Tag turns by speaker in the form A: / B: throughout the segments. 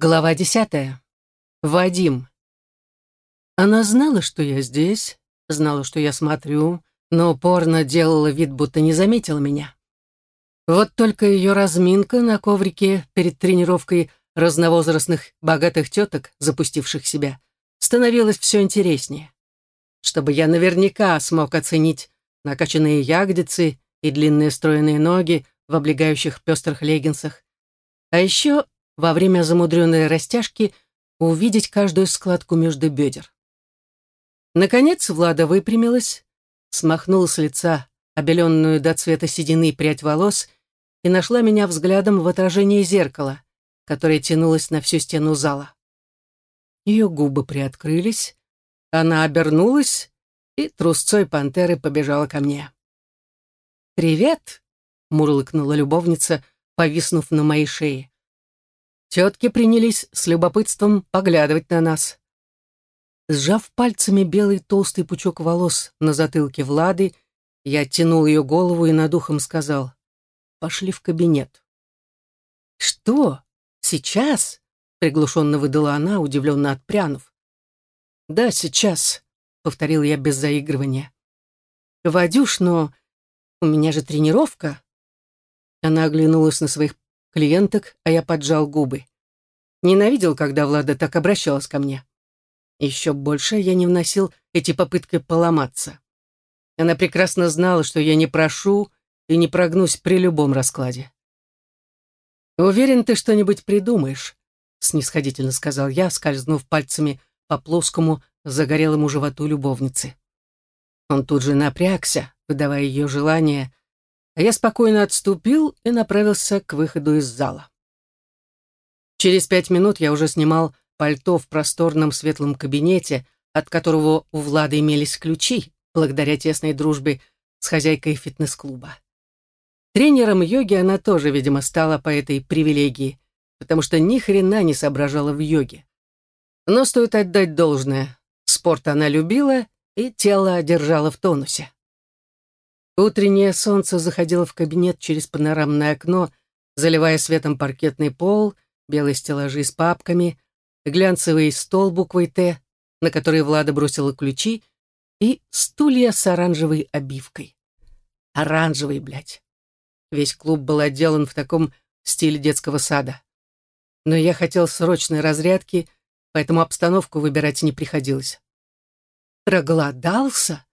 A: Глава десятая. Вадим. Она знала, что я здесь, знала, что я смотрю, но упорно делала вид, будто не заметила меня. Вот только ее разминка на коврике перед тренировкой разновозрастных богатых теток, запустивших себя, становилась все интереснее. Чтобы я наверняка смог оценить накачанные ягодицы и длинные стройные ноги в облегающих пестрых леггинсах, а еще во время замудренной растяжки увидеть каждую складку между бедер. Наконец Влада выпрямилась, смахнула с лица обеленную до цвета седины прядь волос и нашла меня взглядом в отражении зеркала, которое тянулось на всю стену зала. Ее губы приоткрылись, она обернулась и трусцой пантеры побежала ко мне. «Привет!» — мурлыкнула любовница, повиснув на моей шее. Тетки принялись с любопытством поглядывать на нас. Сжав пальцами белый толстый пучок волос на затылке Влады, я оттянул ее голову и над ухом сказал «Пошли в кабинет». «Что? Сейчас?» — приглушенно выдала она, удивленно отпрянув. «Да, сейчас», — повторил я без заигрывания. «Вадюш, но у меня же тренировка». Она оглянулась на своих клиенток, а я поджал губы. Ненавидел, когда Влада так обращалась ко мне. Еще больше я не вносил эти попытки поломаться. Она прекрасно знала, что я не прошу и не прогнусь при любом раскладе. «Уверен, ты что-нибудь придумаешь», — снисходительно сказал я, скользнув пальцами по плоскому, загорелому животу любовницы. Он тут же напрягся, выдавая ее желание, а я спокойно отступил и направился к выходу из зала. Через пять минут я уже снимал пальто в просторном светлом кабинете, от которого у Влады имелись ключи, благодаря тесной дружбе с хозяйкой фитнес-клуба. Тренером йоги она тоже, видимо, стала по этой привилегии, потому что ни хрена не соображала в йоге. Но стоит отдать должное. Спорт она любила и тело держала в тонусе. Утреннее солнце заходило в кабинет через панорамное окно, заливая светом паркетный пол, белые стеллажи с папками, глянцевый стол буквой «Т», на который Влада бросила ключи, и стулья с оранжевой обивкой. Оранжевый, блядь. Весь клуб был отделан в таком стиле детского сада. Но я хотел срочной разрядки, поэтому обстановку выбирать не приходилось. «Проголодался?»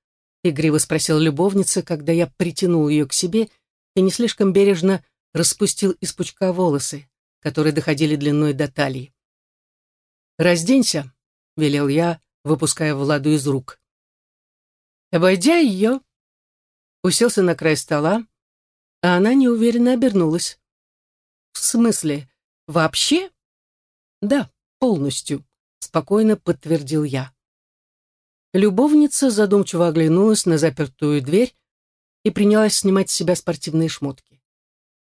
A: Игриво спросил любовница, когда я притянул ее к себе и не слишком бережно распустил из пучка волосы, которые доходили длиной до талии. «Разденься», — велел я, выпуская Владу из рук. Обойдя ее, уселся на край стола, а она неуверенно обернулась. «В смысле, вообще?» «Да, полностью», — спокойно подтвердил я. Любовница задумчиво оглянулась на запертую дверь и принялась снимать с себя спортивные шмотки.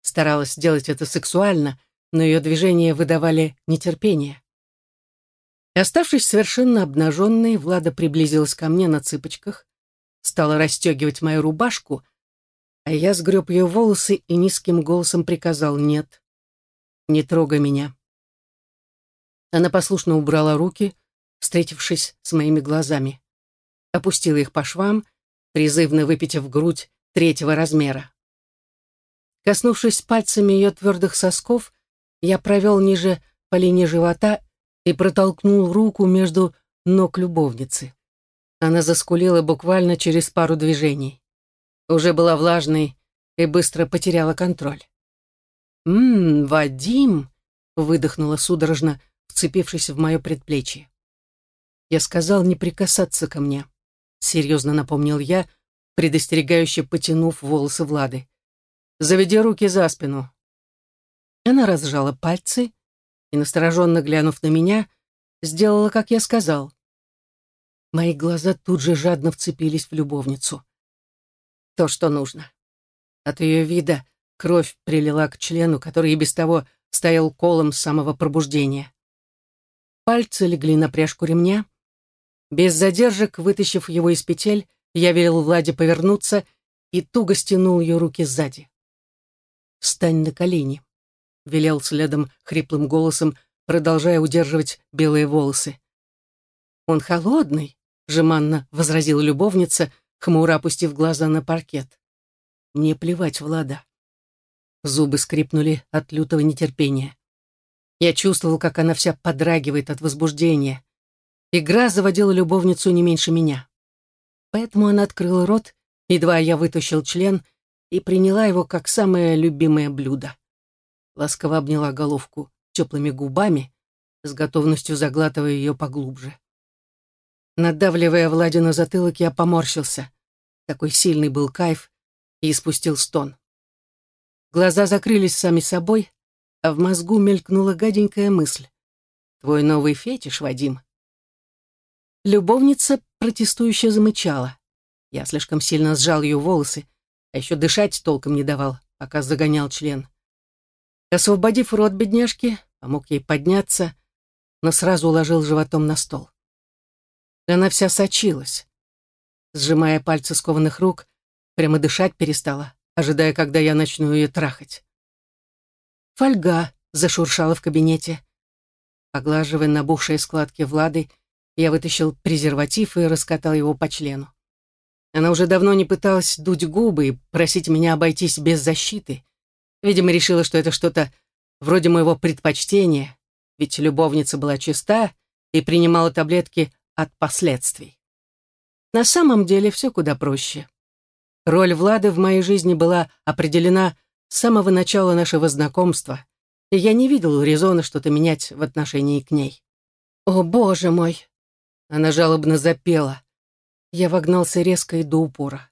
A: Старалась сделать это сексуально, но ее движения выдавали нетерпение. Оставшись совершенно обнаженной, Влада приблизилась ко мне на цыпочках, стала расстегивать мою рубашку, а я сгреб ее волосы и низким голосом приказал «нет, не трогай меня». Она послушно убрала руки, встретившись с моими глазами опустила их по швам, призывно выпитив грудь третьего размера. Коснувшись пальцами ее твердых сосков, я провел ниже по линии живота и протолкнул руку между ног любовницы. Она заскулила буквально через пару движений. Уже была влажной и быстро потеряла контроль. «Ммм, Вадим!» — выдохнула судорожно, вцепившись в мое предплечье. Я сказал не прикасаться ко мне серьезно напомнил я, предостерегающе потянув волосы Влады. «Заведи руки за спину». Она разжала пальцы и, настороженно глянув на меня, сделала, как я сказал. Мои глаза тут же жадно вцепились в любовницу. То, что нужно. От ее вида кровь прилила к члену, который и без того стоял колом с самого пробуждения. Пальцы легли на пряжку ремня, без задержек, вытащив его из петель, я велел Владе повернуться и туго стянул ее руки сзади. «Встань на колени», — велел следом хриплым голосом, продолжая удерживать белые волосы. «Он холодный», — жеманно возразила любовница, хмуро опустив глаза на паркет. «Мне плевать, Влада». Зубы скрипнули от лютого нетерпения. Я чувствовал, как она вся подрагивает от возбуждения. Игра заводила любовницу не меньше меня. Поэтому она открыла рот, едва я вытащил член, и приняла его как самое любимое блюдо. Ласково обняла головку теплыми губами, с готовностью заглатывая ее поглубже. Надавливая Влади на затылок, я поморщился. Такой сильный был кайф и испустил стон. Глаза закрылись сами собой, а в мозгу мелькнула гаденькая мысль. «Твой новый фетиш, Вадим». Любовница протестующе замычала. Я слишком сильно сжал ее волосы, а еще дышать толком не давал, пока загонял член. Освободив рот бедняжки, помог ей подняться, но сразу уложил животом на стол. Она вся сочилась. Сжимая пальцы скованных рук, прямо дышать перестала, ожидая, когда я начну ее трахать. Фольга зашуршала в кабинете. Поглаживая набухшие складки Влады, я вытащил презерватив и раскатал его по члену. Она уже давно не пыталась дуть губы и просить меня обойтись без защиты. Видимо, решила, что это что-то вроде моего предпочтения, ведь любовница была чиста и принимала таблетки от последствий. На самом деле все куда проще. Роль Влады в моей жизни была определена с самого начала нашего знакомства, и я не видел резона что-то менять в отношении к ней. «О, боже мой!» Она жалобно запела. Я вогнался резко и до упора.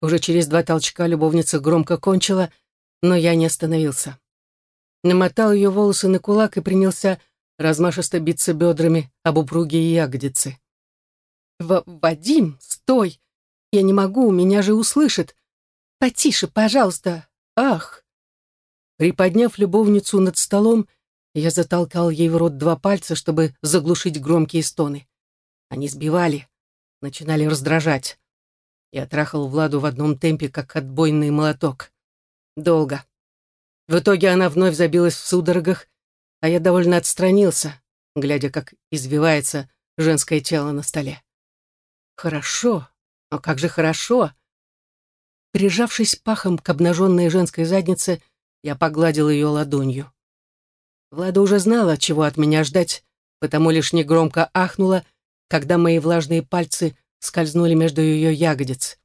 A: Уже через два толчка любовница громко кончила, но я не остановился. Намотал ее волосы на кулак и принялся размашисто биться бедрами об упругие ягодицы. В «Вадим, стой! Я не могу, меня же услышит! Потише, пожалуйста! Ах!» Приподняв любовницу над столом, я затолкал ей в рот два пальца, чтобы заглушить громкие стоны. Они сбивали, начинали раздражать. Я трахал Владу в одном темпе, как отбойный молоток. Долго. В итоге она вновь забилась в судорогах, а я довольно отстранился, глядя, как извивается женское тело на столе. Хорошо, но как же хорошо. Прижавшись пахом к обнаженной женской заднице, я погладил ее ладонью. Влада уже знала, чего от меня ждать, потому лишь негромко ахнула, когда мои влажные пальцы скользнули между ее ягодиц.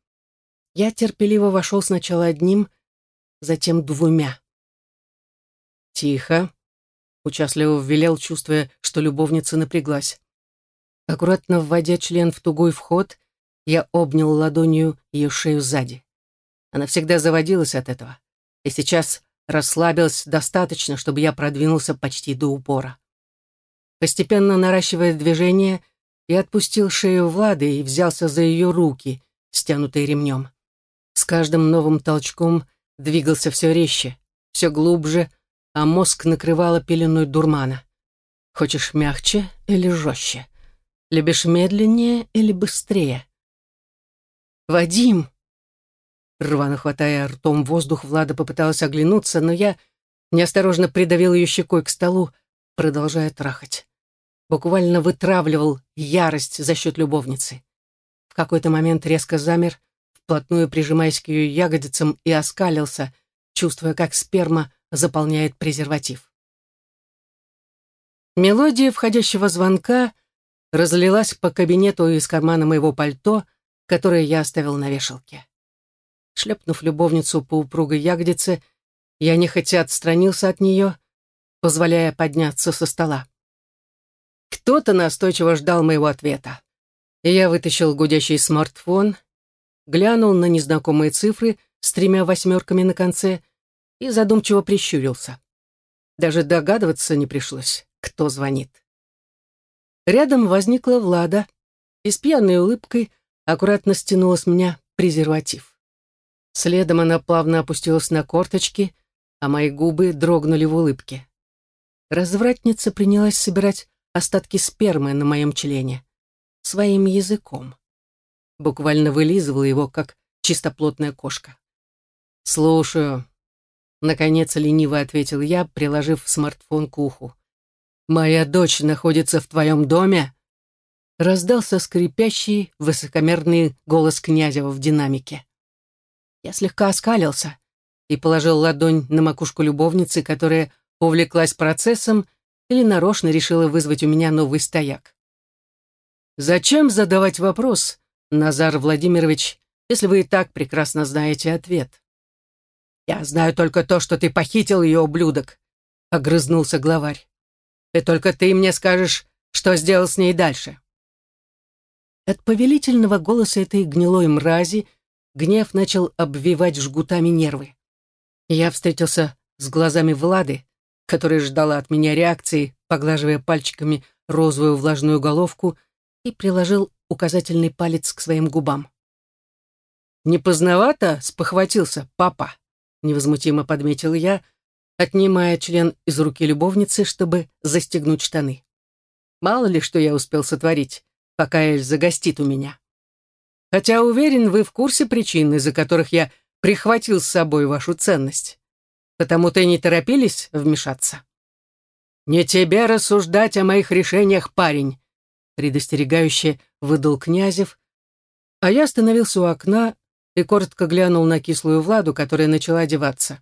A: Я терпеливо вошел сначала одним, затем двумя. «Тихо», Участливо велел, чувствуя, что любовница напряглась. Аккуратно вводя член в тугой вход, я обнял ладонью ее шею сзади. Она всегда заводилась от этого, и сейчас расслабилась достаточно, чтобы я продвинулся почти до упора. Постепенно наращивая движение, я отпустил шею Влады и взялся за ее руки, стянутые ремнем. С каждым новым толчком двигался все резче, все глубже, а мозг накрывало пеленой дурмана. Хочешь мягче или жестче? Любишь медленнее или быстрее? «Вадим!» Рвано хватая ртом воздух, Влада попыталась оглянуться, но я неосторожно придавил ее щекой к столу, продолжая трахать. Буквально вытравливал ярость за счет любовницы. В какой-то момент резко замер, вплотную прижимаясь к ее ягодицам и оскалился, чувствуя, как сперма заполняет презерватив. Мелодия входящего звонка разлилась по кабинету из кармана моего пальто, которое я оставил на вешалке. Шлепнув любовницу по упругой ягодице, я нехотя отстранился от нее, позволяя подняться со стола. Кто-то настойчиво ждал моего ответа. И я вытащил гудящий смартфон, глянул на незнакомые цифры с тремя восьмерками на конце и задумчиво прищурился. Даже догадываться не пришлось, кто звонит. Рядом возникла Влада и с пьяной улыбкой аккуратно стянула с меня презерватив. Следом она плавно опустилась на корточки, а мои губы дрогнули в улыбке. Развратница принялась собирать остатки спермы на моем члене своим языком. Буквально вылизывала его, как чистоплотная кошка. «Слушаю», Наконец лениво ответил я, приложив смартфон к уху. моя дочь находится в твоем доме?» Раздался скрипящий, высокомерный голос Князева в динамике. Я слегка оскалился и положил ладонь на макушку любовницы, которая увлеклась процессом или нарочно решила вызвать у меня новый стояк. «Зачем задавать вопрос, Назар Владимирович, если вы и так прекрасно знаете ответ?» «Я знаю только то, что ты похитил ее, ублюдок», — огрызнулся главарь. «И только ты мне скажешь, что сделал с ней дальше». От повелительного голоса этой гнилой мрази гнев начал обвивать жгутами нервы. Я встретился с глазами Влады, которая ждала от меня реакции, поглаживая пальчиками розовую влажную головку, и приложил указательный палец к своим губам. «Не поздновато?» — спохватился папа, — невозмутимо подметил я, отнимая член из руки любовницы, чтобы застегнуть штаны. «Мало ли, что я успел сотворить, пока Эльза гостит у меня. Хотя, уверен, вы в курсе причин, из-за которых я прихватил с собой вашу ценность. Потому-то и не торопились вмешаться». «Не тебе рассуждать о моих решениях, парень», — предостерегающе выдал Князев, а я остановился у окна и коротко глянул на кислую Владу, которая начала одеваться.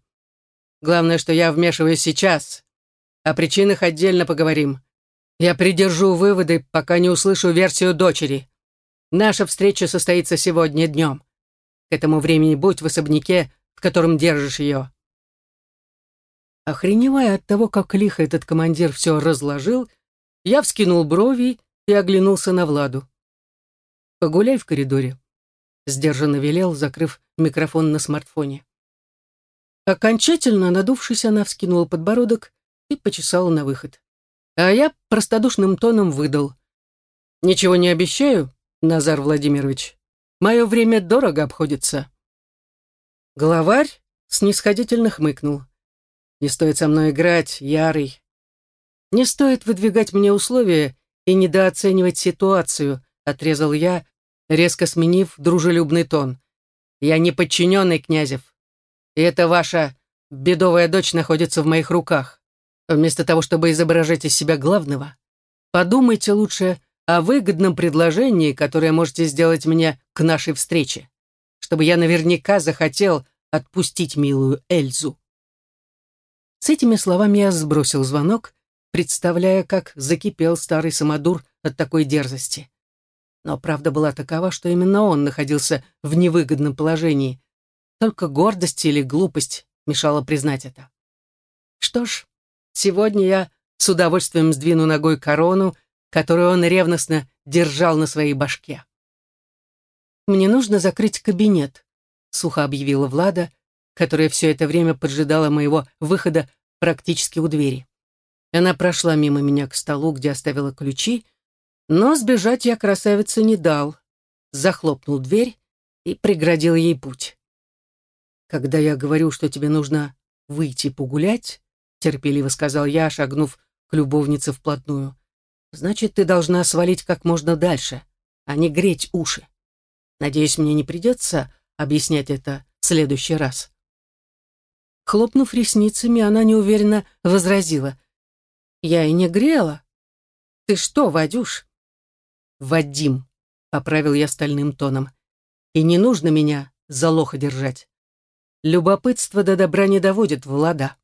A: «Главное, что я вмешиваюсь сейчас. О причинах отдельно поговорим. Я придержу выводы, пока не услышу версию дочери. Наша встреча состоится сегодня днем. К этому времени будь в особняке, в котором держишь ее». Охреневая от того, как лихо этот командир все разложил, я вскинул брови и оглянулся на Владу. «Погуляй в коридоре», — сдержанно велел, закрыв микрофон на смартфоне. Окончательно надувшись, она вскинула подбородок и почесала на выход. А я простодушным тоном выдал. «Ничего не обещаю, Назар Владимирович. Мое время дорого обходится». Главарь снисходительно хмыкнул. «Не стоит со мной играть, Ярый. Не стоит выдвигать мне условия и недооценивать ситуацию», отрезал я, резко сменив дружелюбный тон. «Я не подчиненный, Князев. И эта ваша бедовая дочь находится в моих руках. Вместо того, чтобы изображать из себя главного, подумайте лучше о выгодном предложении, которое можете сделать мне к нашей встрече, чтобы я наверняка захотел отпустить милую Эльзу». С этими словами я сбросил звонок, представляя, как закипел старый самодур от такой дерзости. Но правда была такова, что именно он находился в невыгодном положении. Только гордость или глупость мешала признать это. Что ж, сегодня я с удовольствием сдвину ногой корону, которую он ревностно держал на своей башке. «Мне нужно закрыть кабинет», — сухо объявила Влада, которая все это время поджидала моего выхода практически у двери. Она прошла мимо меня к столу, где оставила ключи, но сбежать я красавице не дал. Захлопнул дверь и преградил ей путь. «Когда я говорю, что тебе нужно выйти погулять», терпеливо сказал я, шагнув к любовнице вплотную, «значит, ты должна свалить как можно дальше, а не греть уши. Надеюсь, мне не придется объяснять это в следующий раз». Хлопнув ресницами, она неуверенно возразила. «Я и не грела. Ты что, Вадюш, Вадим, поправил я стальным тоном. И не нужно меня за лоха держать. Любопытство до добра не доводит, Влада.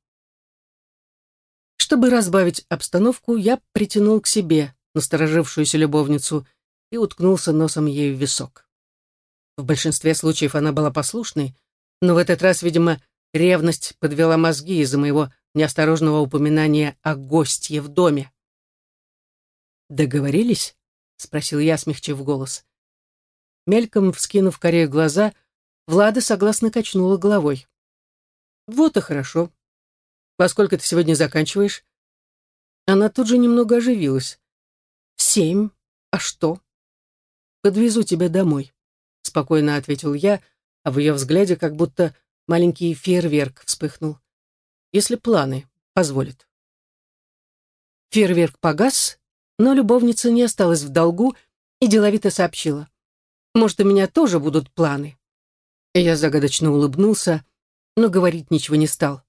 A: Чтобы разбавить обстановку, я притянул к себе насторожившуюся любовницу и уткнулся носом ей в висок. В большинстве случаев она была послушной, но в этот раз, видимо, ревность подвела мозги из-за моего неосторожного упоминания о гостье в доме. «Договорились?» — спросил я, смягчив голос. Мельком вскинув корее глаза, Влада согласно качнула головой. «Вот и хорошо. Во сколько ты сегодня заканчиваешь?» Она тут же немного оживилась. «В семь. А что?» «Подвезу тебя домой», — спокойно ответил я, а в ее взгляде как будто маленький фейерверк вспыхнул. «Если планы позволят». Фейерверк погас, но любовница не осталась в долгу и деловито сообщила. «Может, у меня тоже будут планы?» Я загадочно улыбнулся, но говорить ничего не стал.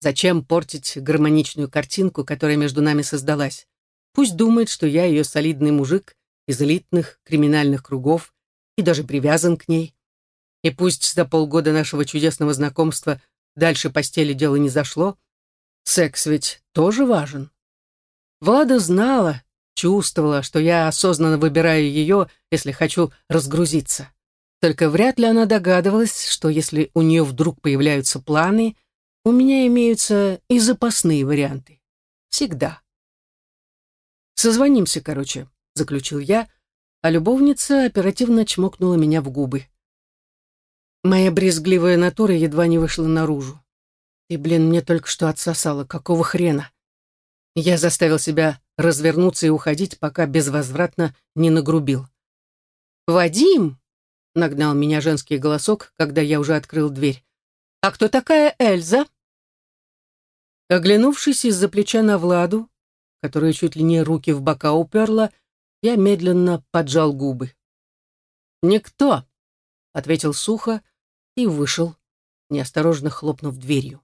A: Зачем портить гармоничную картинку, которая между нами создалась? Пусть думает, что я ее солидный мужик из элитных криминальных кругов и даже привязан к ней. И пусть за полгода нашего чудесного знакомства дальше постели дело не зашло, секс ведь тоже важен. Влада знала, чувствовала, что я осознанно выбираю ее, если хочу разгрузиться. Только вряд ли она догадывалась, что если у нее вдруг появляются планы — у меня имеются и запасные варианты. Всегда. «Созвонимся, короче», — заключил я, а любовница оперативно чмокнула меня в губы. Моя брезгливая натура едва не вышла наружу. И, блин, мне только что отсосало, какого хрена? Я заставил себя развернуться и уходить, пока безвозвратно не нагрубил. «Вадим!» — нагнал меня женский голосок, когда я уже открыл дверь. «А кто такая Эльза?» Оглянувшись из-за плеча на Владу, которая чуть ли не руки в бока уперла, я медленно поджал губы. «Никто», — ответил сухо и вышел, неосторожно хлопнув дверью.